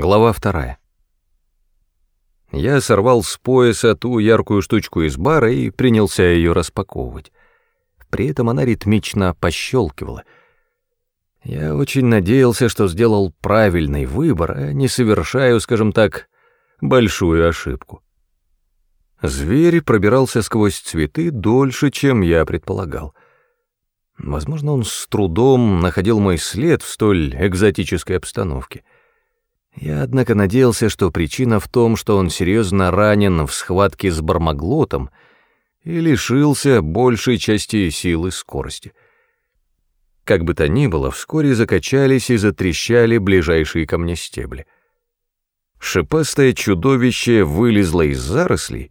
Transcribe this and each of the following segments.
Глава вторая. Я сорвал с пояса ту яркую штучку из бара и принялся ее распаковывать. При этом она ритмично пощелкивала. Я очень надеялся, что сделал правильный выбор, а не совершаю, скажем так, большую ошибку. Зверь пробирался сквозь цветы дольше, чем я предполагал. Возможно, он с трудом находил мой след в столь экзотической обстановке. Я, однако, надеялся, что причина в том, что он серьезно ранен в схватке с бармаглотом и лишился большей части силы скорости. Как бы то ни было, вскоре закачались и затрещали ближайшие ко мне стебли. Шипастое чудовище вылезло из зарослей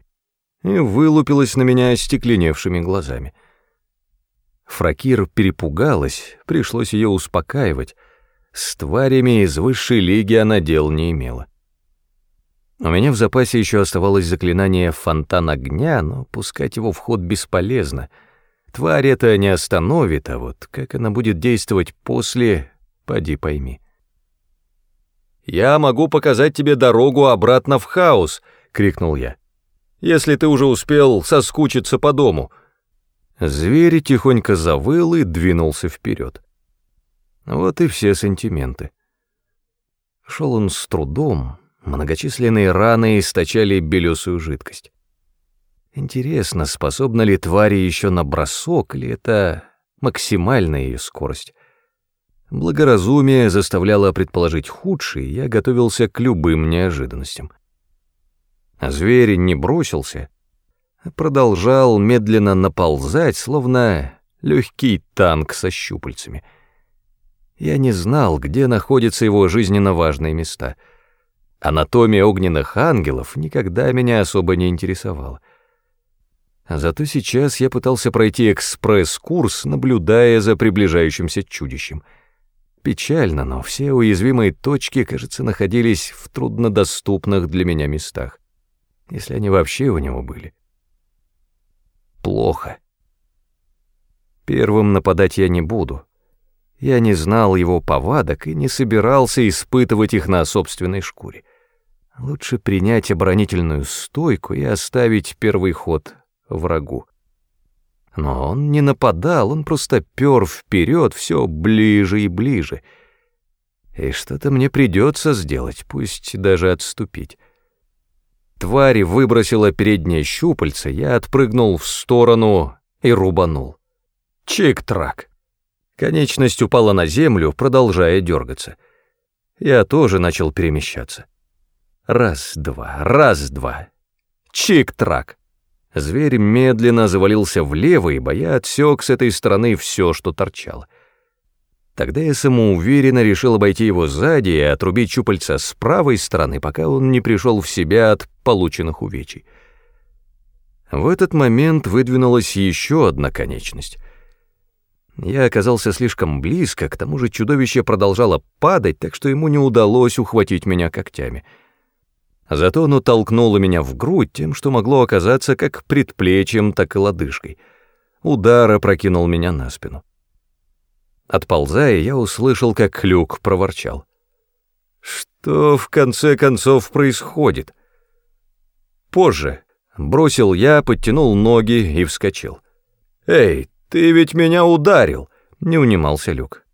и вылупилось на меня остекленевшими глазами. Фракир перепугалась, пришлось ее успокаивать — с тварями из высшей лиги она дел не имела. У меня в запасе еще оставалось заклинание «Фонтан огня», но пускать его в ход бесполезно. Тварь это не остановит, а вот как она будет действовать после, поди пойми. «Я могу показать тебе дорогу обратно в хаос!» — крикнул я. «Если ты уже успел соскучиться по дому». Зверь тихонько завыл и двинулся вперед. Вот и все сантименты. Шел он с трудом, многочисленные раны источали белесую жидкость. Интересно, способна ли тварь еще на бросок, или это максимальная ее скорость? Благоразумие заставляло предположить худшее, я готовился к любым неожиданностям. А зверь не бросился, а продолжал медленно наползать, словно легкий танк со щупальцами — я не знал, где находятся его жизненно важные места. Анатомия огненных ангелов никогда меня особо не интересовала. Зато сейчас я пытался пройти экспресс-курс, наблюдая за приближающимся чудищем. Печально, но все уязвимые точки, кажется, находились в труднодоступных для меня местах, если они вообще у него были. Плохо. Первым нападать я не буду. Я не знал его повадок и не собирался испытывать их на собственной шкуре. Лучше принять оборонительную стойку и оставить первый ход врагу. Но он не нападал, он просто пер вперед все ближе и ближе. И что-то мне придется сделать, пусть даже отступить. Тварь выбросила переднее щупальце, я отпрыгнул в сторону и рубанул. Чик-трак. Конечность упала на землю, продолжая дергаться. Я тоже начал перемещаться. Раз-два, раз-два. Чик-трак. Зверь медленно завалился влево, ибо я отсек с этой стороны все, что торчало. Тогда я самоуверенно решил обойти его сзади и отрубить щупальца с правой стороны, пока он не пришел в себя от полученных увечий. В этот момент выдвинулась еще одна конечность. Я оказался слишком близко, к тому же чудовище продолжало падать, так что ему не удалось ухватить меня когтями. Зато оно толкнуло меня в грудь тем, что могло оказаться как предплечьем, так и лодыжкой. Удар опрокинул меня на спину. Отползая, я услышал, как Люк проворчал. «Что в конце концов происходит?» Позже бросил я, подтянул ноги и вскочил. «Эй, «Ты ведь меня ударил!» — не унимался Люк.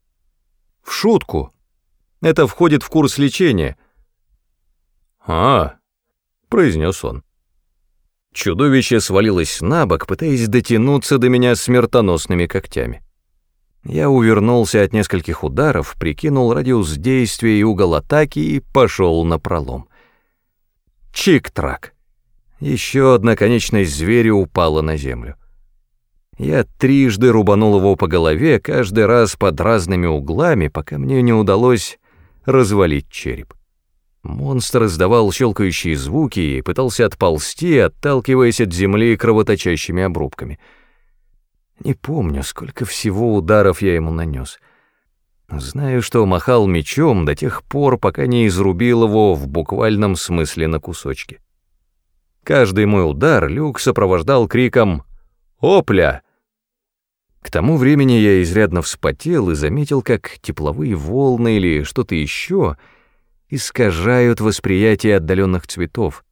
«В шутку. Это входит в курс лечения». «А!» — произнес он. Чудовище свалилось на бок, пытаясь дотянуться до меня смертоносными когтями. Я увернулся от нескольких ударов, прикинул радиус действия и угол атаки и пошел на пролом. Чик-трак. Еще одна конечность зверя упала на землю. Я трижды рубанул его по голове, каждый раз под разными углами, пока мне не удалось развалить череп. Монстр издавал щелкающие звуки и пытался отползти, отталкиваясь от земли кровоточащими обрубками. Не помню, сколько всего ударов я ему нанес. Знаю, что махал мечом до тех пор, пока не изрубил его в буквальном смысле на кусочки. Каждый мой удар Люк сопровождал криком «Опля!» К тому времени я изрядно вспотел и заметил, как тепловые волны или что-то еще искажают восприятие отдаленных цветов.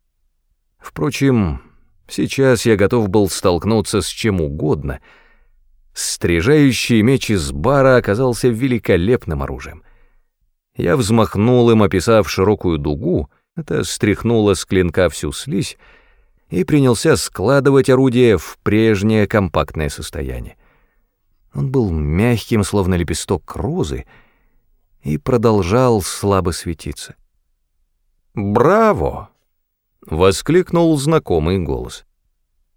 Впрочем, сейчас я готов был столкнуться с чем угодно. Стрижающий меч из бара оказался великолепным оружием. Я взмахнул им, описав широкую дугу, это стряхнуло с клинка всю слизь, и принялся складывать орудие в прежнее компактное состояние. Он был мягким, словно лепесток розы, и продолжал слабо светиться. «Браво!» — воскликнул знакомый голос.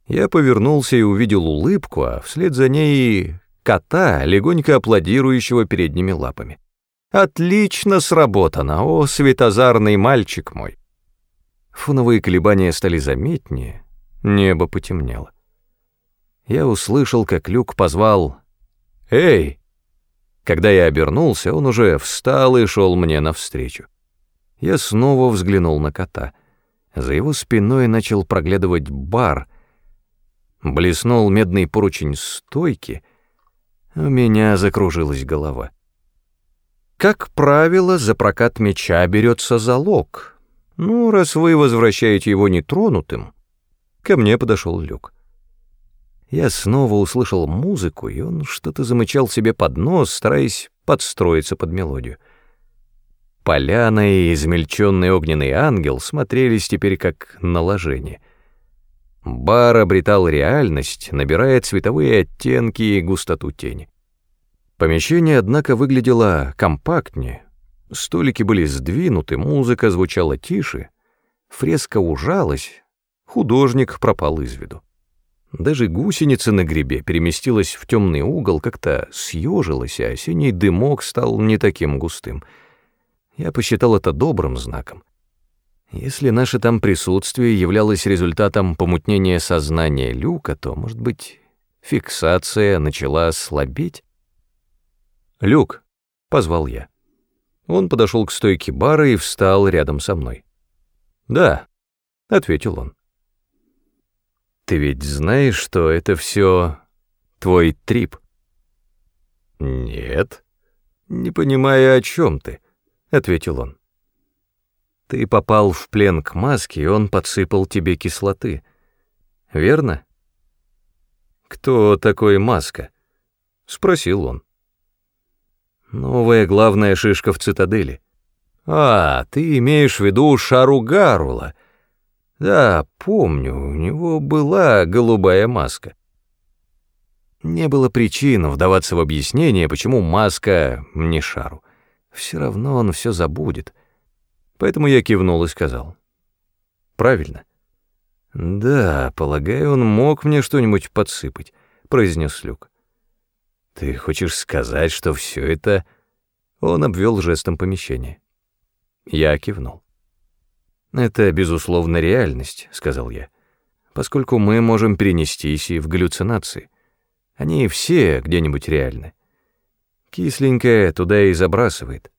Я повернулся и увидел улыбку, а вслед за ней кота, легонько аплодирующего передними лапами. «Отлично сработано, о, светозарный мальчик мой!» Фоновые колебания стали заметнее, небо потемнело. Я услышал, как Люк позвал «Эй!». Когда я обернулся, он уже встал и шел мне навстречу. Я снова взглянул на кота. За его спиной начал проглядывать бар. Блеснул медный поручень стойки. У меня закружилась голова. Как правило, за прокат меча берется залог — «Ну, раз вы возвращаете его нетронутым...» Ко мне подошел Люк. Я снова услышал музыку, и он что-то замычал себе под нос, стараясь подстроиться под мелодию. Поляна и измельченный огненный ангел смотрелись теперь как наложение. Бар обретал реальность, набирая цветовые оттенки и густоту тени. Помещение, однако, выглядело компактнее, Столики были сдвинуты, музыка звучала тише, фреска ужалась, художник пропал из виду. Даже гусеница на грибе переместилась в темный угол, как-то съежилась, а осенний дымок стал не таким густым. Я посчитал это добрым знаком. Если наше там присутствие являлось результатом помутнения сознания Люка, то, может быть, фиксация начала слабеть? «Люк», — позвал я. Он подошел к стойке бара и встал рядом со мной. «Да», — ответил он. «Ты ведь знаешь, что это все твой трип?» «Нет, не понимая, о чем ты», — ответил он. «Ты попал в плен к маске, и он подсыпал тебе кислоты. Верно?» «Кто такой маска?» — спросил он. Новая главная шишка в цитадели. А, ты имеешь в виду Шару Гарула. Да, помню, у него была голубая маска. Не было причин вдаваться в объяснение, почему маска не Шару. Все равно он все забудет. Поэтому я кивнул и сказал. Правильно. Да, полагаю, он мог мне что-нибудь подсыпать, произнес Люк. Ты хочешь сказать, что все это... Он обвел жестом помещение. Я кивнул. «Это, безусловно, реальность», — сказал я, «поскольку мы можем перенестись и в галлюцинации. Они все где-нибудь реальны. Кисленькая туда и забрасывает».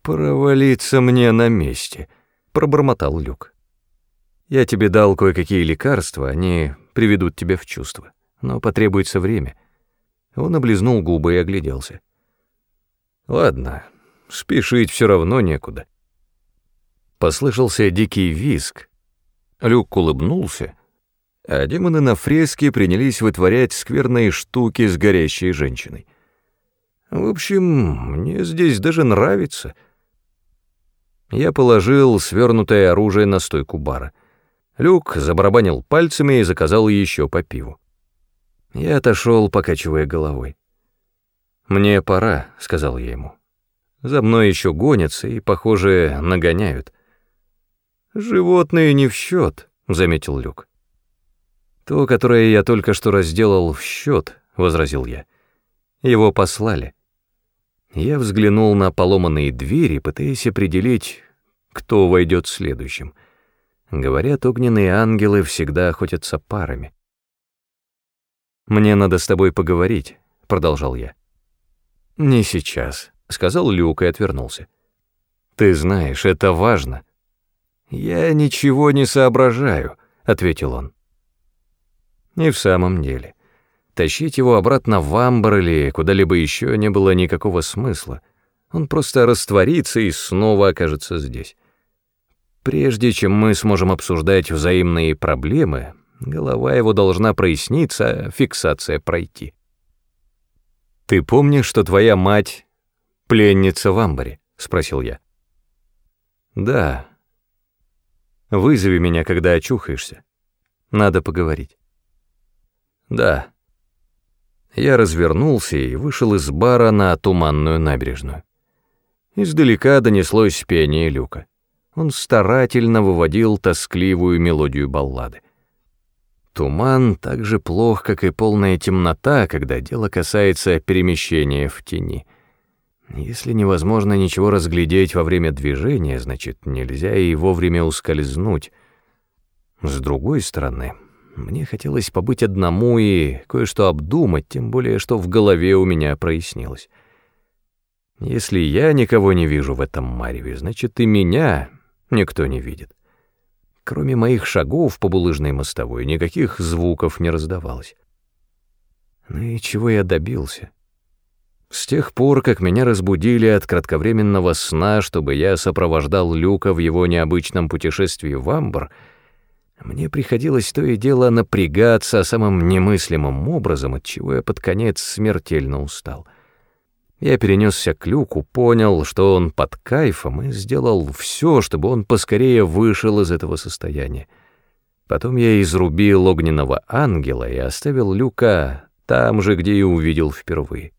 «Провалиться мне на месте», — пробормотал Люк. «Я тебе дал кое-какие лекарства, они приведут тебя в чувство, но потребуется время». Он облизнул губы и огляделся. «Ладно, спешить все равно некуда». Послышался дикий визг. Люк улыбнулся, а демоны на фреске принялись вытворять скверные штуки с горящей женщиной. В общем, мне здесь даже нравится. Я положил свернутое оружие на стойку бара. Люк забарабанил пальцами и заказал еще по пиву. Я отошел, покачивая головой. «Мне пора», — сказал я ему. «За мной еще гонятся и, похоже, нагоняют». «Животные не в счет», — заметил Люк. «То, которое я только что разделал в счет», — возразил я. «Его послали». Я взглянул на поломанные двери, пытаясь определить, кто войдет следующим. Говорят, огненные ангелы всегда охотятся парами. «Мне надо с тобой поговорить», — продолжал я. «Не сейчас», — сказал Люк и отвернулся. «Ты знаешь, это важно». «Я ничего не соображаю», — ответил он. И в самом деле, тащить его обратно в амбар или куда-либо еще не было никакого смысла. Он просто растворится и снова окажется здесь. Прежде чем мы сможем обсуждать взаимные проблемы, голова его должна проясниться, а фиксация пройти. «Ты помнишь, что твоя мать — пленница в амбаре?» — спросил я. «Да. Вызови меня, когда очухаешься. Надо поговорить». «Да». Я развернулся и вышел из бара на туманную набережную. Издалека донеслось пение люка. Он старательно выводил тоскливую мелодию баллады. Туман так же плох, как и полная темнота, когда дело касается перемещения в тени. Если невозможно ничего разглядеть во время движения, значит, нельзя и вовремя ускользнуть. С другой стороны, мне хотелось побыть одному и кое-что обдумать, тем более, что в голове у меня прояснилось. Если я никого не вижу в этом мареве, значит, и меня никто не видит. Кроме моих шагов по булыжной мостовой никаких звуков не раздавалось. Ну и чего я добился? С тех пор, как меня разбудили от кратковременного сна, чтобы я сопровождал Люка в его необычном путешествии в Амбр, мне приходилось то и дело напрягаться самым немыслимым образом, от чего я под конец смертельно устал. Я перенесся к Люку, понял, что он под кайфом, и сделал все, чтобы он поскорее вышел из этого состояния. Потом я изрубил огненного ангела и оставил Люка там же, где и увидел впервые.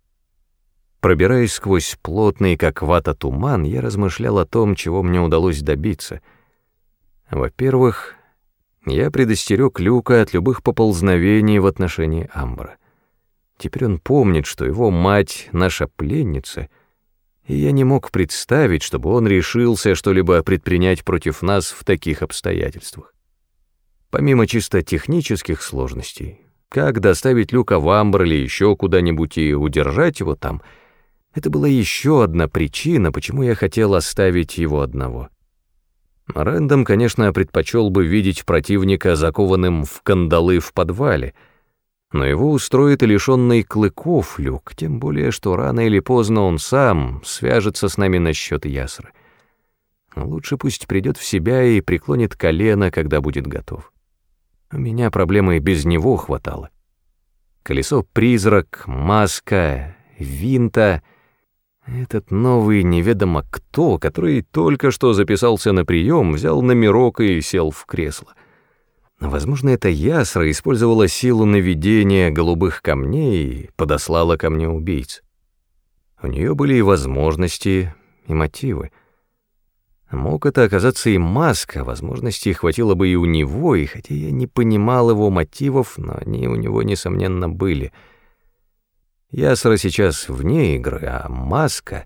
Пробираясь сквозь плотный, как вата, туман, я размышлял о том, чего мне удалось добиться. Во-первых, я предостерег Люка от любых поползновений в отношении Амбра. Теперь он помнит, что его мать — наша пленница, и я не мог представить, чтобы он решился что-либо предпринять против нас в таких обстоятельствах. Помимо чисто технических сложностей, как доставить Люка в Амбр или еще куда-нибудь и удержать его там, это была еще одна причина, почему я хотел оставить его одного — Рэндом, конечно, предпочел бы видеть противника закованным в кандалы в подвале, но его устроит и лишенный клыков люк, тем более, что рано или поздно он сам свяжется с нами насчет ясры. Лучше пусть придет в себя и преклонит колено, когда будет готов. У меня проблемы без него хватало. Колесо-призрак, маска, винта — этот новый неведомо кто, который только что записался на прием, взял номерок и сел в кресло. Возможно, эта ясра использовала силу наведения голубых камней и подослала ко мне убийц. У нее были и возможности, и мотивы. Мог это оказаться и маска, возможностей хватило бы и у него, и хотя я не понимал его мотивов, но они у него, несомненно, были — Ясра сейчас вне игры, а Маска...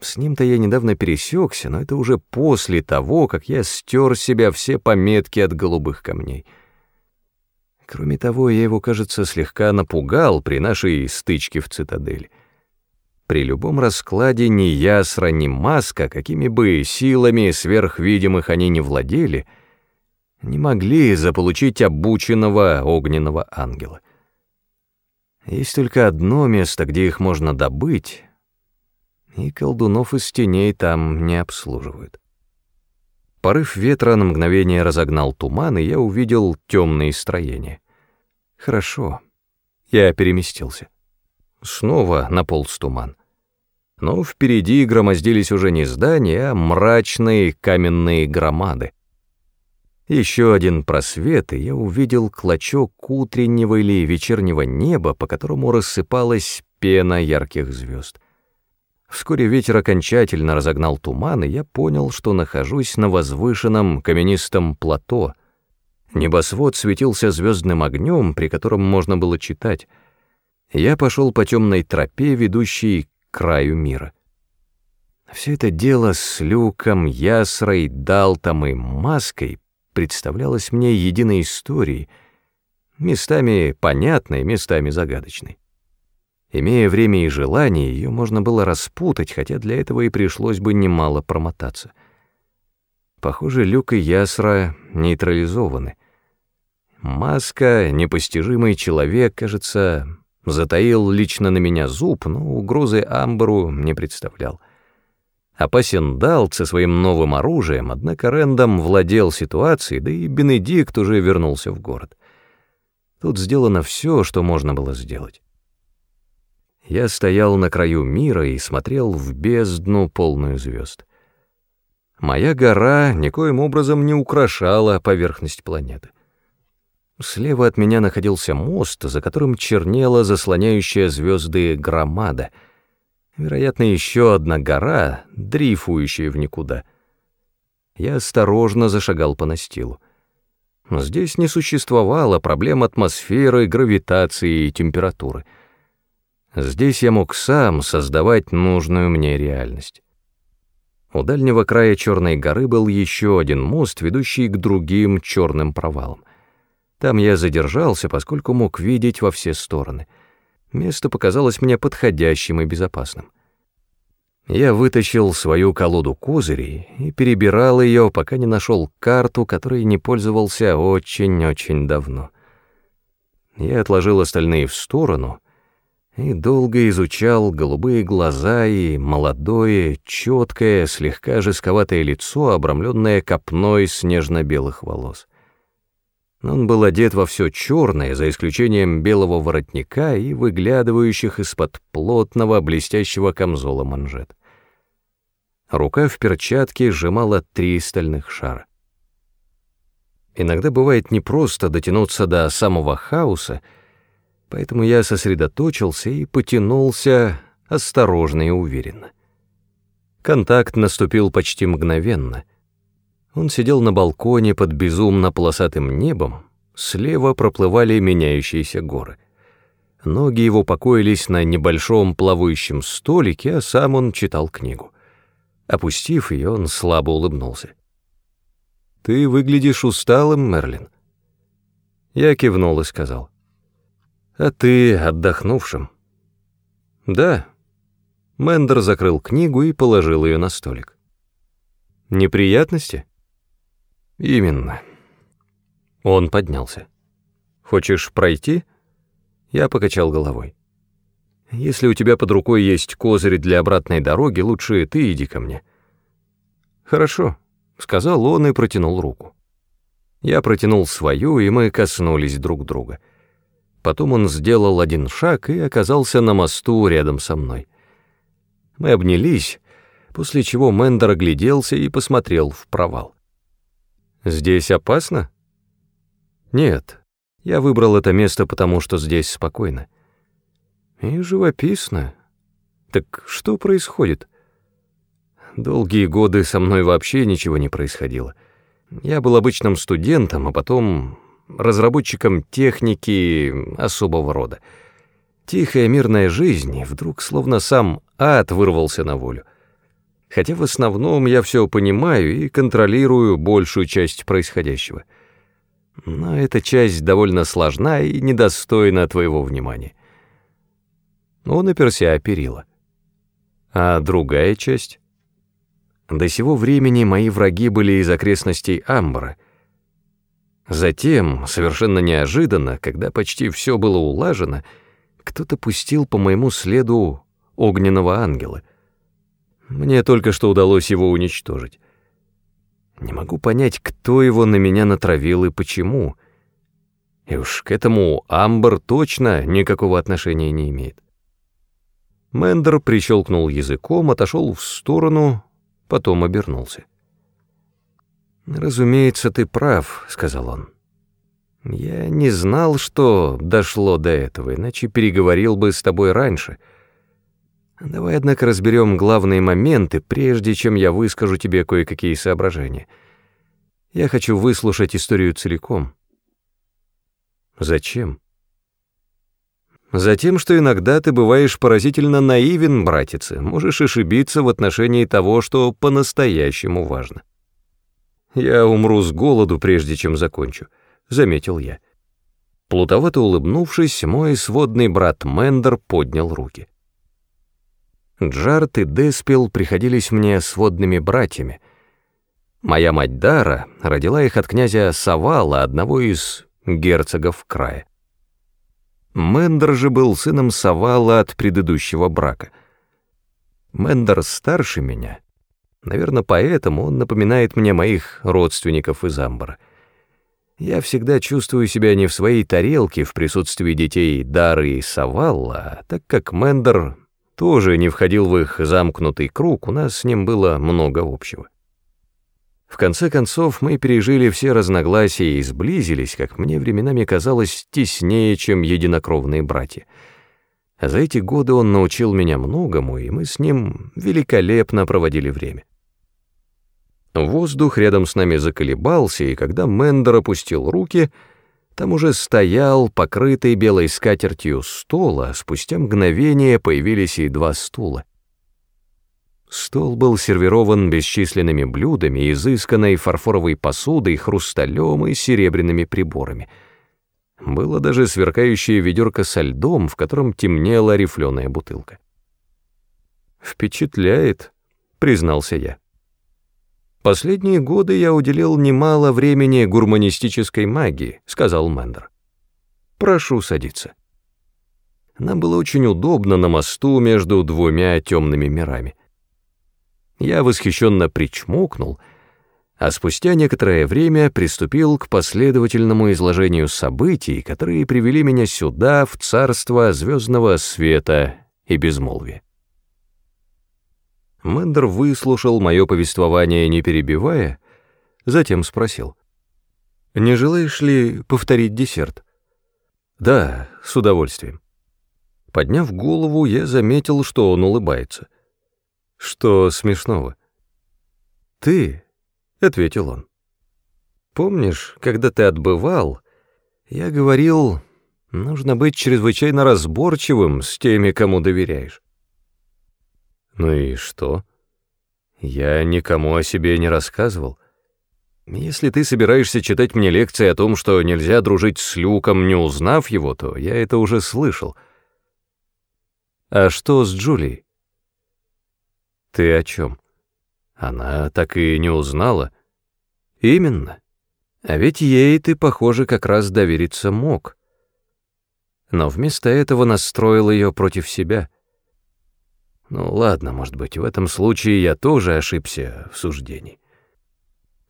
С ним-то я недавно пересекся, но это уже после того, как я стер себя все пометки от голубых камней. Кроме того, я его, кажется, слегка напугал при нашей стычке в цитадели. При любом раскладе ни Ясра, ни Маска, какими бы силами сверхвидимых они не владели, не могли заполучить обученного огненного ангела. Есть только одно место, где их можно добыть, и колдунов из теней там не обслуживают. Порыв ветра на мгновение разогнал туман, и я увидел темные строения. Хорошо. Я переместился. Снова наполз туман. Но впереди громоздились уже не здания, а мрачные каменные громады. Еще один просвет, и я увидел клочок утреннего или вечернего неба, по которому рассыпалась пена ярких звезд. Вскоре ветер окончательно разогнал туман, и я понял, что нахожусь на возвышенном каменистом плато. Небосвод светился звездным огнем, при котором можно было читать. Я пошел по темной тропе, ведущей к краю мира. Все это дело с люком, ясрой, далтом и маской представлялась мне единой историей, местами понятной, местами загадочной. Имея время и желание, ее можно было распутать, хотя для этого и пришлось бы немало промотаться. Похоже, Люк и Ясра нейтрализованы. Маска, непостижимый человек, кажется, Затаил лично на меня зуб, но угрозы Амберу не представлял. Опасен Далт со своим новым оружием, однако Рэндом владел ситуацией, да и Бенедикт уже вернулся в город. Тут сделано все, что можно было сделать. Я стоял на краю мира и смотрел в бездну, полную звезд. Моя гора никоим образом не украшала поверхность планеты. Слева от меня находился мост, за которым чернела заслоняющая звезды громада. Вероятно, еще одна гора, дрейфующая в никуда. Я осторожно зашагал по настилу. Здесь не существовало проблем атмосферы, гравитации и температуры. Здесь я мог сам создавать нужную мне реальность. У дальнего края Черной горы был еще один мост, ведущий к другим черным провалам. Там я задержался, поскольку мог видеть во все стороны. Место показалось мне подходящим и безопасным. Я вытащил свою колоду козырей и перебирал ее, пока не нашел карту, которой не пользовался очень-очень давно. Я отложил остальные в сторону и долго изучал голубые глаза и молодое, четкое, слегка жестковатое лицо, обрамленное копной снежно-белых волос. Он был одет во все черное, за исключением белого воротника и выглядывающих из-под плотного блестящего камзола манжет. Рука в перчатке сжимала три стальных шара. Иногда бывает непросто дотянуться до самого хаоса, поэтому я сосредоточился и потянулся осторожно и уверенно. Контакт наступил почти мгновенно — он сидел на балконе под безумно полосатым небом, слева проплывали меняющиеся горы. Ноги его покоились на небольшом плавающем столике, а сам он читал книгу. Опустив ее, он слабо улыбнулся. «Ты выглядишь усталым, Мерлин». Я кивнул и сказал. «А ты отдохнувшим?» «Да». Мендер закрыл книгу и положил ее на столик. «Неприятности?» «Именно». Он поднялся. «Хочешь пройти?» Я покачал головой. «Если у тебя под рукой есть козырь для обратной дороги, лучше ты иди ко мне». «Хорошо», — сказал он и протянул руку. Я протянул свою, и мы коснулись друг друга. Потом он сделал один шаг и оказался на мосту рядом со мной. Мы обнялись, после чего Мендер огляделся и посмотрел в провал. Здесь опасно? Нет, я выбрал это место, потому что здесь спокойно. И живописно. Так что происходит? Долгие годы со мной вообще ничего не происходило. Я был обычным студентом, а потом разработчиком техники особого рода. Тихая мирная жизнь, и вдруг словно сам ад вырвался на волю хотя в основном я все понимаю и контролирую большую часть происходящего. Но эта часть довольно сложна и недостойна твоего внимания. Он оперся о перила. А другая часть? До сего времени мои враги были из окрестностей Амбра. Затем, совершенно неожиданно, когда почти все было улажено, кто-то пустил по моему следу огненного ангела — мне только что удалось его уничтожить. Не могу понять, кто его на меня натравил и почему. И уж к этому Амбер точно никакого отношения не имеет. Мендер прищелкнул языком, отошел в сторону, потом обернулся. «Разумеется, ты прав», — сказал он. «Я не знал, что дошло до этого, иначе переговорил бы с тобой раньше». Давай, однако, разберем главные моменты, прежде чем я выскажу тебе кое-какие соображения. Я хочу выслушать историю целиком. Зачем? Затем, что иногда ты бываешь поразительно наивен, братица, можешь ошибиться в отношении того, что по-настоящему важно. Я умру с голоду, прежде чем закончу, заметил я. Плутовато улыбнувшись, мой сводный брат Мендер поднял руки. Джарт и Деспил приходились мне сводными братьями. Моя мать Дара родила их от князя Савала, одного из герцогов края. Мендер же был сыном Савала от предыдущего брака. Мендер старше меня. Наверное, поэтому он напоминает мне моих родственников из Амбара. Я всегда чувствую себя не в своей тарелке в присутствии детей Дары и Савалла, так как Мендер тоже не входил в их замкнутый круг, у нас с ним было много общего. В конце концов, мы пережили все разногласия и сблизились, как мне временами казалось, теснее, чем единокровные братья. За эти годы он научил меня многому, и мы с ним великолепно проводили время. Воздух рядом с нами заколебался, и когда Мендер опустил руки, там уже стоял, покрытый белой скатертью стол, а спустя мгновение появились и два стула. Стол был сервирован бесчисленными блюдами, изысканной фарфоровой посудой, хрусталем и серебряными приборами. Было даже сверкающее ведерко со льдом, в котором темнела рифленая бутылка. «Впечатляет», — признался я. «Последние годы я уделил немало времени гурманистической магии», — сказал Мендер. «Прошу садиться». Нам было очень удобно на мосту между двумя темными мирами. Я восхищенно причмокнул, а спустя некоторое время приступил к последовательному изложению событий, которые привели меня сюда, в царство звездного света и безмолвия. Мендер выслушал мое повествование, не перебивая, затем спросил. «Не желаешь ли повторить десерт?» «Да, с удовольствием». Подняв голову, я заметил, что он улыбается — что смешного? Ты, — ответил он. Помнишь, когда ты отбывал, я говорил, нужно быть чрезвычайно разборчивым с теми, кому доверяешь. Ну и что? Я никому о себе не рассказывал. Если ты собираешься читать мне лекции о том, что нельзя дружить с Люком, не узнав его, то я это уже слышал. А что с Джулией? Ты о чем? Она так и не узнала. Именно. А ведь ей ты, похоже, как раз довериться мог. Но вместо этого настроил ее против себя. Ну ладно, может быть, в этом случае я тоже ошибся в суждении.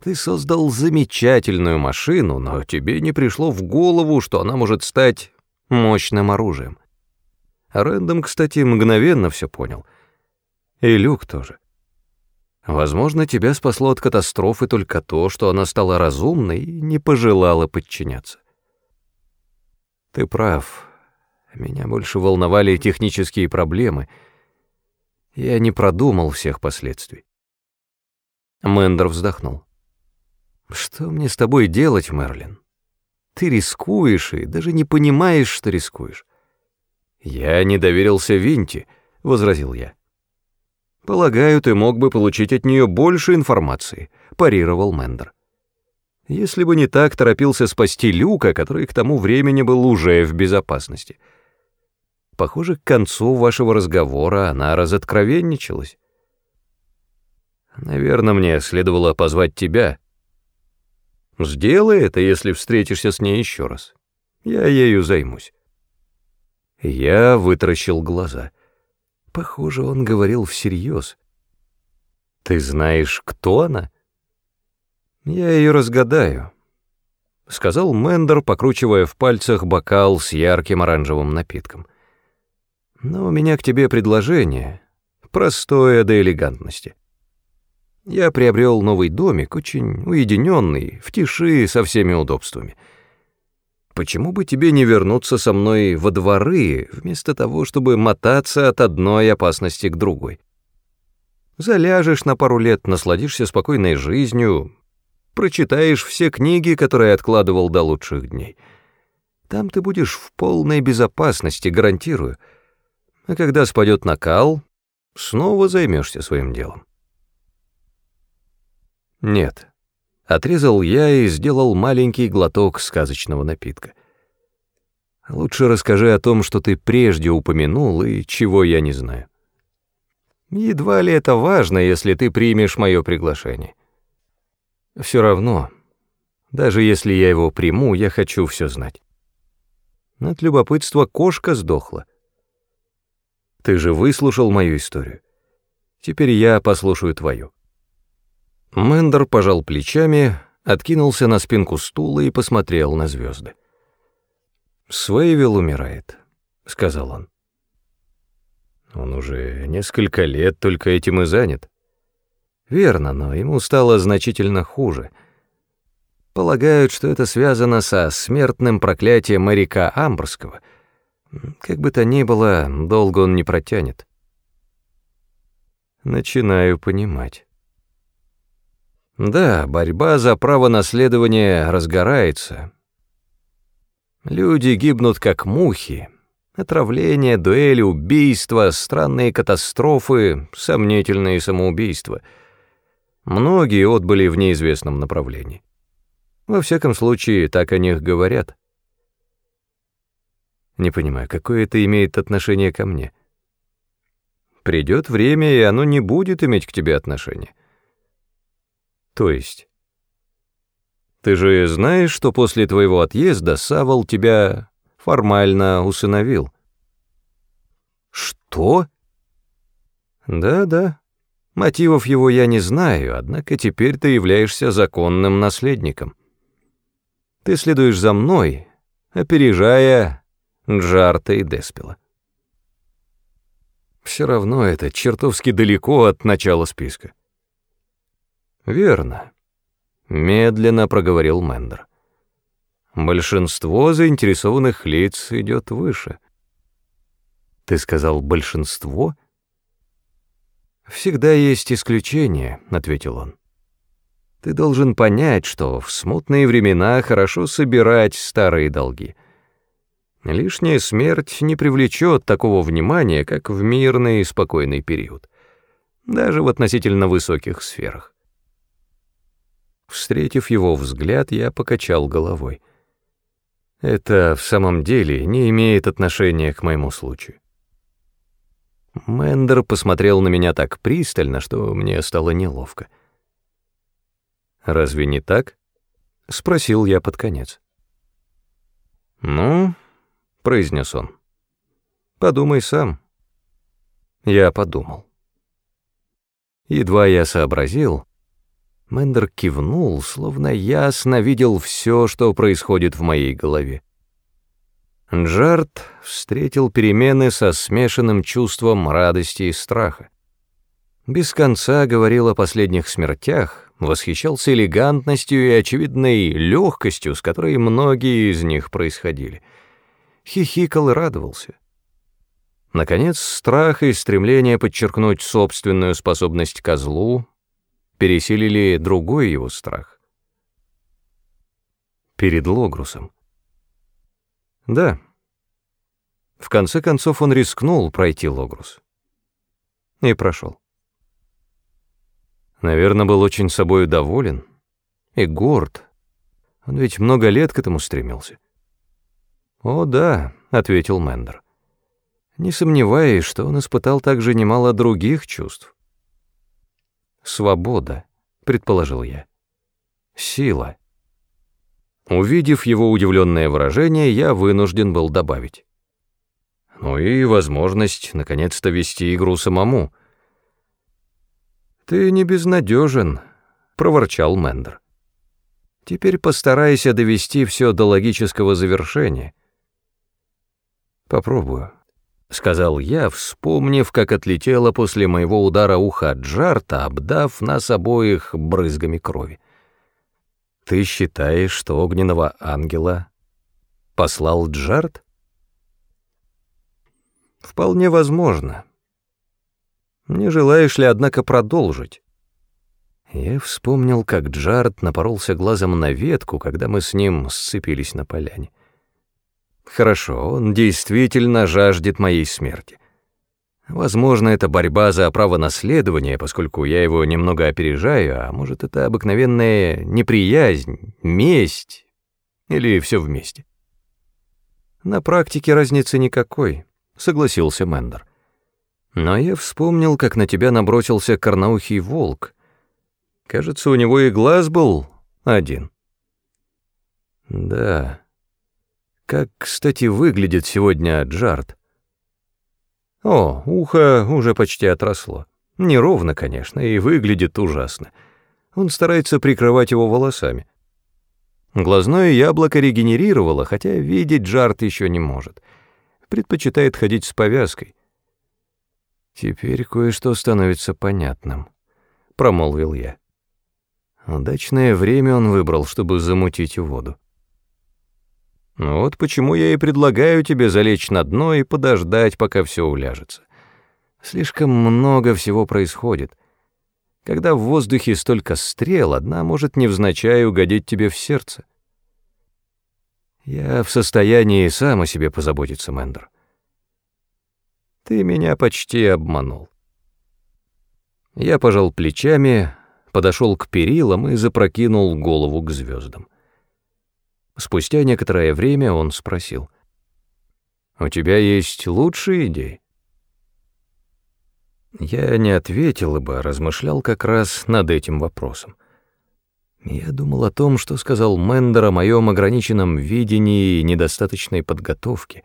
Ты создал замечательную машину, но тебе не пришло в голову, что она может стать мощным оружием. Рэндом, кстати, мгновенно все понял — и Люк тоже. Возможно, тебя спасло от катастрофы только то, что она стала разумной и не пожелала подчиняться. Ты прав. Меня больше волновали технические проблемы. Я не продумал всех последствий. Мендер вздохнул. «Что мне с тобой делать, Мерлин? Ты рискуешь и даже не понимаешь, что рискуешь». «Я не доверился Винти», — возразил я. «Полагаю, ты мог бы получить от нее больше информации», — парировал Мендер. «Если бы не так торопился спасти Люка, который к тому времени был уже в безопасности. Похоже, к концу вашего разговора она разоткровенничалась». «Наверное, мне следовало позвать тебя». «Сделай это, если встретишься с ней еще раз. Я ею займусь». Я вытаращил глаза — Похоже, он говорил всерьез. «Ты знаешь, кто она?» «Я ее разгадаю», — сказал Мендер, покручивая в пальцах бокал с ярким оранжевым напитком. «Но у меня к тебе предложение, простое до элегантности. Я приобрел новый домик, очень уединенный, в тиши, со всеми удобствами» почему бы тебе не вернуться со мной во дворы, вместо того, чтобы мотаться от одной опасности к другой? Заляжешь на пару лет, насладишься спокойной жизнью, прочитаешь все книги, которые откладывал до лучших дней. Там ты будешь в полной безопасности, гарантирую. А когда спадет накал, снова займешься своим делом. Нет, Отрезал я и сделал маленький глоток сказочного напитка. Лучше расскажи о том, что ты прежде упомянул и чего я не знаю. Едва ли это важно, если ты примешь мое приглашение. Все равно, даже если я его приму, я хочу все знать. От любопытства кошка сдохла. Ты же выслушал мою историю. Теперь я послушаю твою. Мендер пожал плечами, откинулся на спинку стула и посмотрел на звезды. «Свейвилл умирает», — сказал он. Он уже несколько лет только этим и занят. Верно, но ему стало значительно хуже. Полагают, что это связано со смертным проклятием моряка Амбрского. Как бы то ни было, долго он не протянет. Начинаю понимать. Да, борьба за право наследования разгорается. Люди гибнут как мухи. Отравление, дуэли, убийства, странные катастрофы, сомнительные самоубийства. Многие отбыли в неизвестном направлении. Во всяком случае, так о них говорят. Не понимаю, какое это имеет отношение ко мне? Придет время, и оно не будет иметь к тебе отношения. То есть? Ты же знаешь, что после твоего отъезда Савол тебя формально усыновил. Что? Да-да. Мотивов его я не знаю, однако теперь ты являешься законным наследником. Ты следуешь за мной, опережая Джарта и Деспила. Все равно это чертовски далеко от начала списка. «Верно», — медленно проговорил Мендер. «Большинство заинтересованных лиц идет выше». «Ты сказал «большинство»?» «Всегда есть исключения», — ответил он. «Ты должен понять, что в смутные времена хорошо собирать старые долги. Лишняя смерть не привлечет такого внимания, как в мирный и спокойный период, даже в относительно высоких сферах. Встретив его взгляд, я покачал головой. Это в самом деле не имеет отношения к моему случаю. Мендер посмотрел на меня так пристально, что мне стало неловко. «Разве не так?» — спросил я под конец. «Ну», — произнес он, — «подумай сам». Я подумал. Едва я сообразил, Мендер кивнул, словно ясно видел все, что происходит в моей голове. Джарт встретил перемены со смешанным чувством радости и страха. Без конца говорил о последних смертях, восхищался элегантностью и очевидной легкостью, с которой многие из них происходили. Хихикал и радовался. Наконец, страх и стремление подчеркнуть собственную способность козлу пересилили другой его страх. Перед Логрусом. Да. В конце концов он рискнул пройти Логрус. И прошел. Наверное, был очень собою доволен и горд. Он ведь много лет к этому стремился. «О, да», — ответил Мендер. «Не сомневаюсь, что он испытал также немало других чувств. Свобода, предположил я. Сила. Увидев его удивленное выражение, я вынужден был добавить. Ну и возможность наконец-то вести игру самому. Ты не безнадежен, проворчал Мендер. Теперь постарайся довести все до логического завершения. Попробую. — сказал я, вспомнив, как отлетело после моего удара ухо Джарта, обдав нас обоих брызгами крови. «Ты считаешь, что огненного ангела послал Джарт?» «Вполне возможно. Не желаешь ли, однако, продолжить?» Я вспомнил, как Джарт напоролся глазом на ветку, когда мы с ним сцепились на поляне. Хорошо, он действительно жаждет моей смерти. Возможно, это борьба за право наследования, поскольку я его немного опережаю, а может, это обыкновенная неприязнь, месть или все вместе. На практике разницы никакой, согласился Мендер. Но я вспомнил, как на тебя набросился корноухий волк. Кажется, у него и глаз был один. Да, Как, кстати, выглядит сегодня Джард? О, ухо уже почти отросло. Неровно, конечно, и выглядит ужасно. Он старается прикрывать его волосами. Глазное яблоко регенерировало, хотя видеть Джард еще не может. Предпочитает ходить с повязкой. Теперь кое-что становится понятным, промолвил я. Удачное время он выбрал, чтобы замутить воду. Вот почему я и предлагаю тебе залечь на дно и подождать, пока все уляжется. Слишком много всего происходит. Когда в воздухе столько стрел, одна может невзначай угодить тебе в сердце. Я в состоянии сам о себе позаботиться, Мендер. Ты меня почти обманул. Я пожал плечами, подошел к перилам и запрокинул голову к звездам. Спустя некоторое время он спросил. «У тебя есть лучшие идеи?» Я не ответил, ибо размышлял как раз над этим вопросом. Я думал о том, что сказал Мендер о моем ограниченном видении и недостаточной подготовке.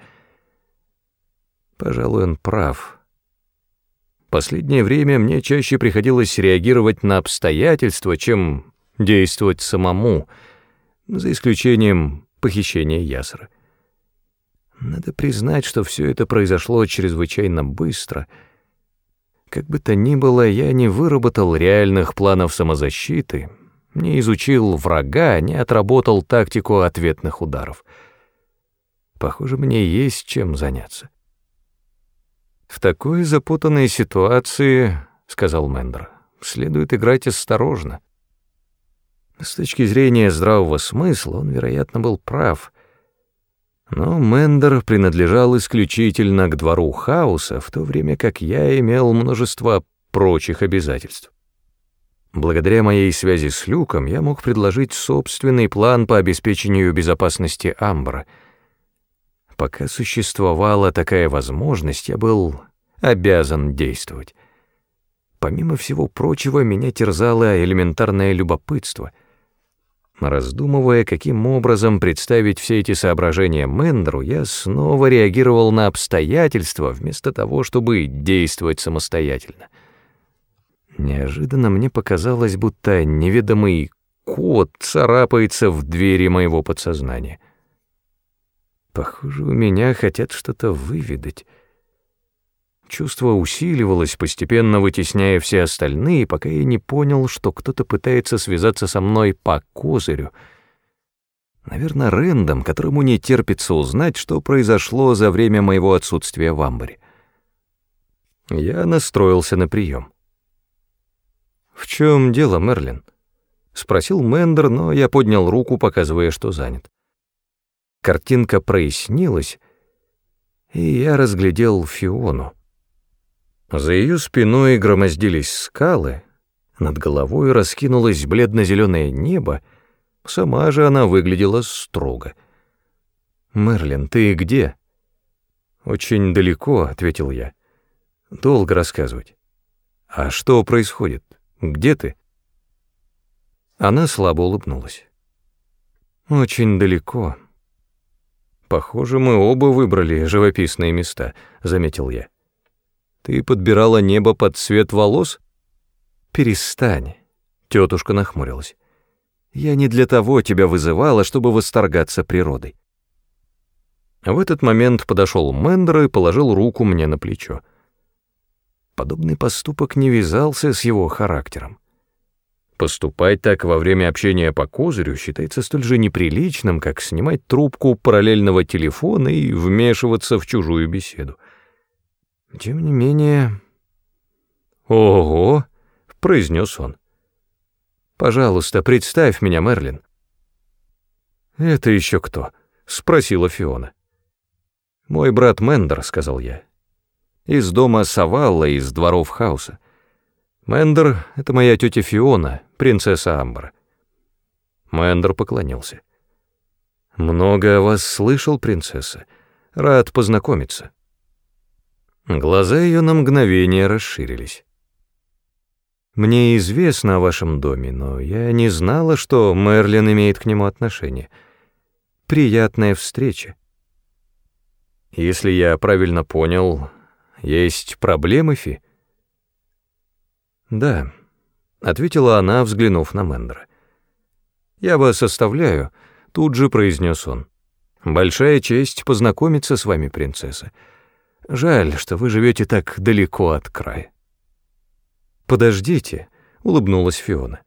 Пожалуй, он прав. Последнее время мне чаще приходилось реагировать на обстоятельства, чем действовать самому, за исключением похищения Ясра. Надо признать, что все это произошло чрезвычайно быстро — как бы то ни было, я не выработал реальных планов самозащиты, не изучил врага, не отработал тактику ответных ударов. Похоже, мне есть чем заняться. «В такой запутанной ситуации, — сказал Мендер, — следует играть осторожно. С точки зрения здравого смысла он, вероятно, был прав. Но Мендер принадлежал исключительно к двору хаоса, в то время как я имел множество прочих обязательств. Благодаря моей связи с Люком я мог предложить собственный план по обеспечению безопасности Амбра. Пока существовала такая возможность, я был обязан действовать. Помимо всего прочего, меня терзало элементарное любопытство — Раздумывая, каким образом представить все эти соображения Мендру, я снова реагировал на обстоятельства вместо того, чтобы действовать самостоятельно. Неожиданно мне показалось, будто неведомый кот царапается в двери моего подсознания. Похоже, у меня хотят что-то выведать. Чувство усиливалось, постепенно вытесняя все остальные, пока я не понял, что кто-то пытается связаться со мной по козырю. Наверное, Рэндом, которому не терпится узнать, что произошло за время моего отсутствия в Амбаре. Я настроился на прием. «В чем дело, Мерлин?» — спросил Мендер, но я поднял руку, показывая, что занят. Картинка прояснилась, и я разглядел Фиону. За ее спиной громоздились скалы, над головой раскинулось бледно-зеленое небо, сама же она выглядела строго. «Мерлин, ты где?» «Очень далеко», — ответил я. «Долго рассказывать». «А что происходит? Где ты?» Она слабо улыбнулась. «Очень далеко». «Похоже, мы оба выбрали живописные места», — заметил я. Ты подбирала небо под цвет волос? Перестань. Тетушка нахмурилась. Я не для того тебя вызывала, чтобы восторгаться природой. В этот момент подошел Мендер и положил руку мне на плечо. Подобный поступок не вязался с его характером. Поступать так во время общения по козырю считается столь же неприличным, как снимать трубку параллельного телефона и вмешиваться в чужую беседу. Тем не менее... «Ого!» — произнес он. «Пожалуйста, представь меня, Мерлин». «Это еще кто?» — спросила Фиона. «Мой брат Мендер», — сказал я. «Из дома Савалла, из дворов хаоса. Мендер — это моя тетя Фиона, принцесса Амбра». Мендер поклонился. «Много о вас слышал, принцесса. Рад познакомиться». Глаза ее на мгновение расширились. «Мне известно о вашем доме, но я не знала, что Мерлин имеет к нему отношение. Приятная встреча». Если я правильно понял, есть проблемы, Фи? Да, ответила она, взглянув на Мендера. Я вас оставляю, тут же произнес он. Большая честь познакомиться с вами, принцесса. Жаль, что вы живете так далеко от края. Подождите, улыбнулась Фиона.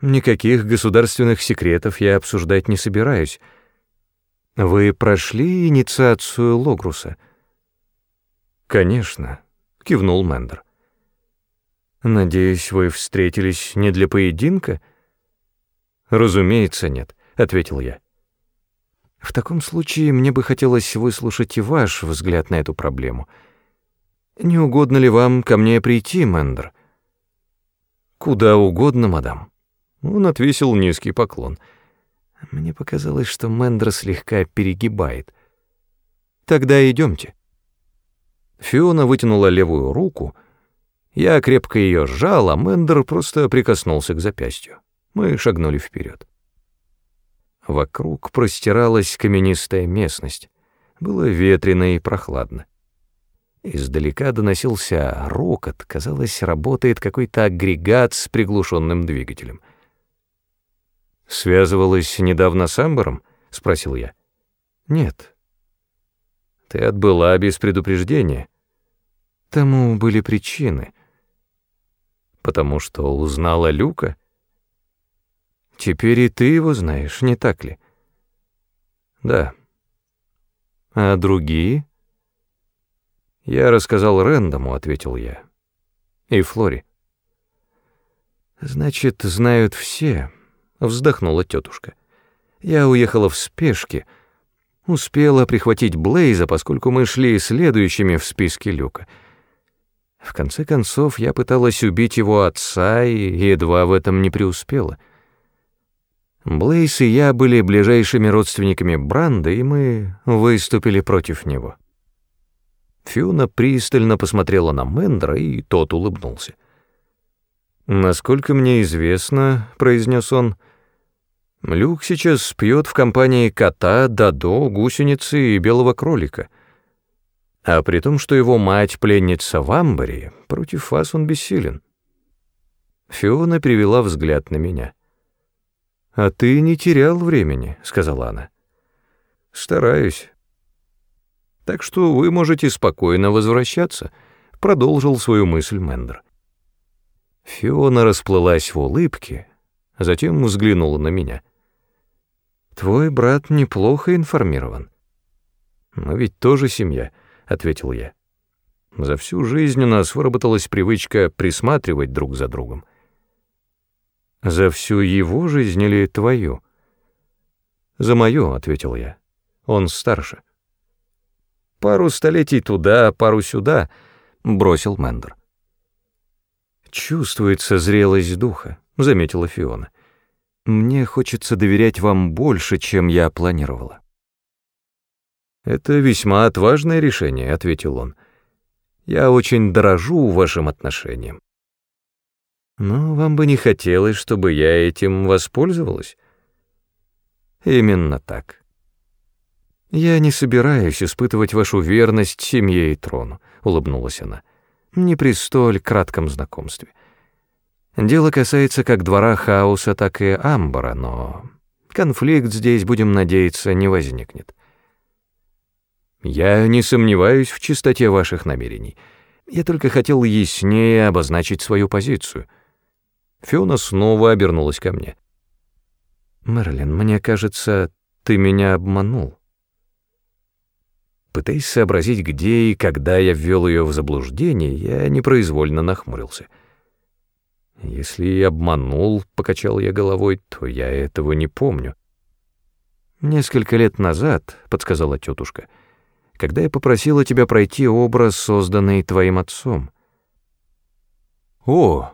Никаких государственных секретов я обсуждать не собираюсь. Вы прошли инициацию Логруса? Конечно, кивнул Мендер. Надеюсь, вы встретились не для поединка? Разумеется, нет, ответил я. В таком случае мне бы хотелось выслушать и ваш взгляд на эту проблему. Не угодно ли вам ко мне прийти, Мендер? Куда угодно, мадам. Он отвесил низкий поклон. Мне показалось, что Мендер слегка перегибает. Тогда идемте. Фиона вытянула левую руку. Я крепко ее сжал, а Мендер просто прикоснулся к запястью. Мы шагнули вперед. Вокруг простиралась каменистая местность. Было ветрено и прохладно. Издалека доносился рокот, казалось, работает какой-то агрегат с приглушенным двигателем. «Связывалась недавно с Амбером?» — спросил я. «Нет». «Ты отбыла без предупреждения». «Тому были причины». «Потому что узнала Люка?» Теперь и ты его знаешь, не так ли? Да. А другие? Я рассказал Рэндому, ответил я. И Флори. Значит, знают все, вздохнула тетушка. Я уехала в спешке, успела прихватить Блейза, поскольку мы шли следующими в списке Люка. В конце концов, я пыталась убить его отца и едва в этом не преуспела — Блейс и я были ближайшими родственниками Бранда, и мы выступили против него. Фиона пристально посмотрела на Мендра, и тот улыбнулся. «Насколько мне известно», — произнес он, — «Люк сейчас пьет в компании кота, дадо, гусеницы и белого кролика. А при том, что его мать пленница в амбаре, против вас он бессилен». Фиона перевела взгляд на меня. «А ты не терял времени», — сказала она. «Стараюсь». «Так что вы можете спокойно возвращаться», — продолжил свою мысль Мендер. Фиона расплылась в улыбке, затем взглянула на меня. «Твой брат неплохо информирован». «Мы ведь тоже семья», — ответил я. «За всю жизнь у нас выработалась привычка присматривать друг за другом». За всю его жизнь или твою? За мою, ответил я. Он старше. Пару столетий туда, пару сюда, бросил Мендер. Чувствуется зрелость духа, заметила Фиона. Мне хочется доверять вам больше, чем я планировала. Это весьма отважное решение, ответил он. Я очень дорожу вашим отношениям. Но вам бы не хотелось, чтобы я этим воспользовалась? Именно так. Я не собираюсь испытывать вашу верность семье и трону, улыбнулась она. Не при столь кратком знакомстве. Дело касается как двора хаоса, так и амбара, но конфликт здесь, будем надеяться, не возникнет. Я не сомневаюсь в чистоте ваших намерений. Я только хотел яснее обозначить свою позицию — Фиона снова обернулась ко мне. «Мерлин, мне кажется, ты меня обманул». Пытаясь сообразить, где и когда я ввел ее в заблуждение, я непроизвольно нахмурился. «Если и обманул», — покачал я головой, — «то я этого не помню». «Несколько лет назад», — подсказала тетушка, — «когда я попросила тебя пройти образ, созданный твоим отцом». «О!» —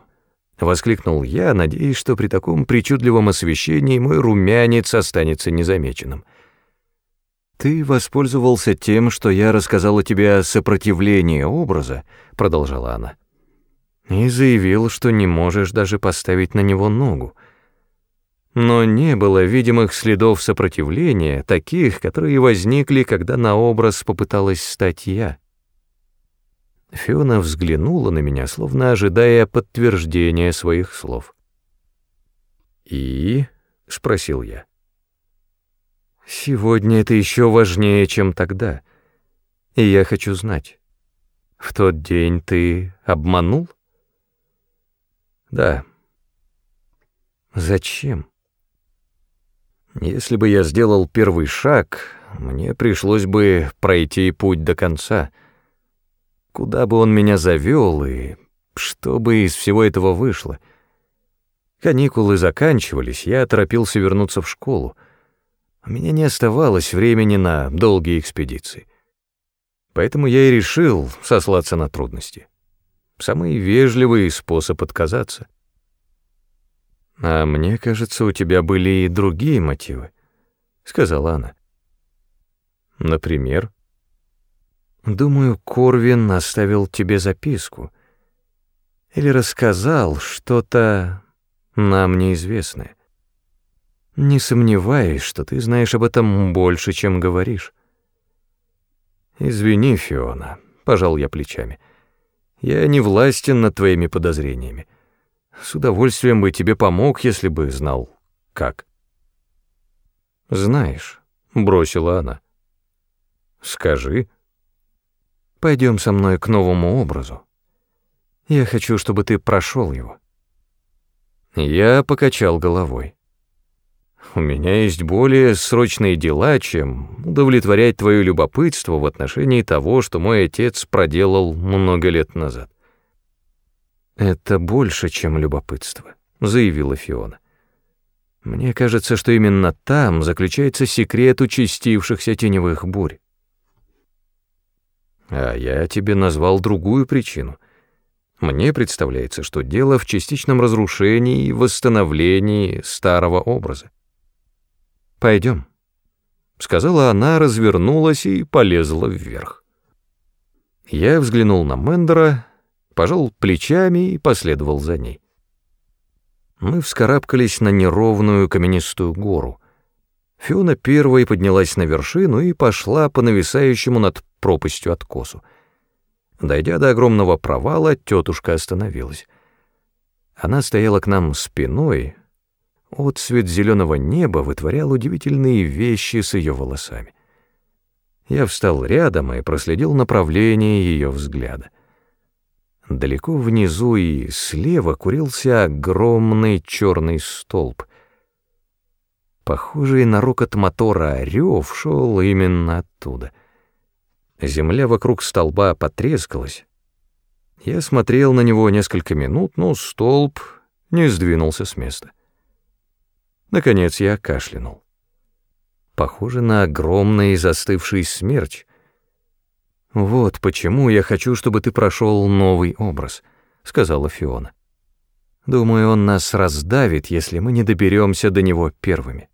воскликнул я, надеясь, что при таком причудливом освещении мой румянец останется незамеченным. «Ты воспользовался тем, что я рассказала тебе о сопротивлении образа», — продолжала она, — «и заявил, что не можешь даже поставить на него ногу. но не было видимых следов сопротивления, таких, которые возникли, когда на образ попыталась стать я. Фиона взглянула на меня, словно ожидая подтверждения своих слов. «И?» — спросил я. «Сегодня это еще важнее, чем тогда, и я хочу знать, в тот день ты обманул?» «Да». «Зачем?» «Если бы я сделал первый шаг, мне пришлось бы пройти путь до конца» Куда бы он меня завел и что бы из всего этого вышло? Каникулы заканчивались, я торопился вернуться в школу. У меня не оставалось времени на долгие экспедиции. Поэтому я и решил сослаться на трудности. Самый вежливый способ отказаться. «А мне кажется, у тебя были и другие мотивы», — сказала она. «Например?» Думаю, Корвин оставил тебе записку. Или рассказал что-то нам неизвестное. Не сомневаюсь, что ты знаешь об этом больше, чем говоришь. Извини, Фиона, пожал я плечами. Я не властен над твоими подозрениями. С удовольствием бы тебе помог, если бы знал, как. Знаешь, бросила она. Скажи. Пойдем со мной к новому образу. Я хочу, чтобы ты прошел его». Я покачал головой. «У меня есть более срочные дела, чем удовлетворять твое любопытство в отношении того, что мой отец проделал много лет назад». «Это больше, чем любопытство», — заявила Фиона. «Мне кажется, что именно там заключается секрет участившихся теневых бурь. А я тебе назвал другую причину. Мне представляется, что дело в частичном разрушении и восстановлении старого образа. Пойдем, сказала она, развернулась и полезла вверх. Я взглянул на Мендера, пожал плечами и последовал за ней. Мы вскарабкались на неровную каменистую гору. Фиона первой поднялась на вершину и пошла по нависающему над пропастью откосу. Дойдя до огромного провала, тетушка остановилась. Она стояла к нам спиной. Отцвет зеленого неба вытворял удивительные вещи с ее волосами. Я встал рядом и проследил направление ее взгляда. Далеко внизу и слева курился огромный черный столб. Похожий на рокот мотора рев шел именно оттуда — Земля вокруг столба потрескалась. Я смотрел на него несколько минут, но столб не сдвинулся с места. Наконец я кашлянул. Похоже на огромный застывший смерч. «Вот почему я хочу, чтобы ты прошел новый образ», — сказала Фиона. «Думаю, он нас раздавит, если мы не доберемся до него первыми».